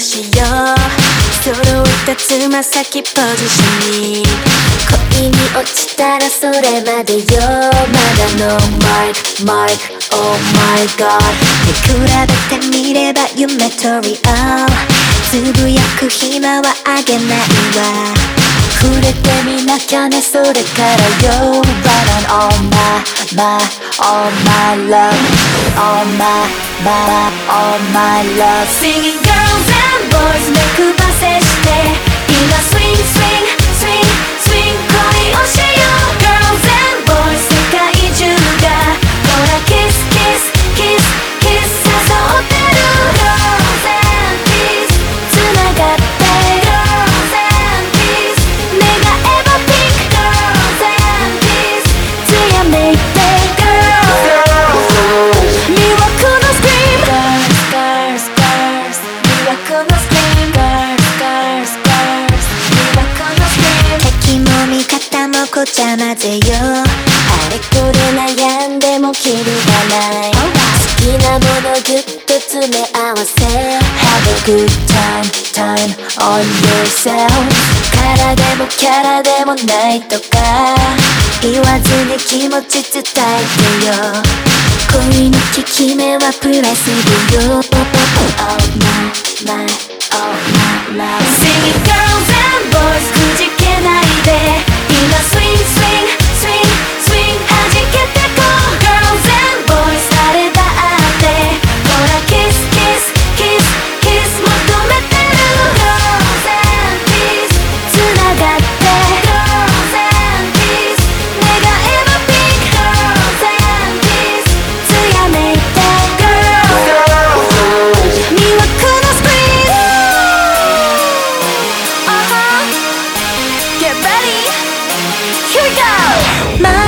しよ揃ったつま先ポジションに。恋に落ちたらそれまでよ。まだのマイクマイク。Oh my god 見比べてみれば夢とリアル。つぶやく暇はあげないわ。触れてみなきゃねそれからよ。Run on all my my all my love all my my all my love. Singing girls and boys 目くごちゃ混ぜよあれこれ悩んでもキリがない。好きなものぎゅっと詰め合わせ。Have a good time, time on yourself からでもキャラでもないとか。言わずに気持ち伝えてよ。恋の効き目はプレスビュー Oh my, my, Here we go!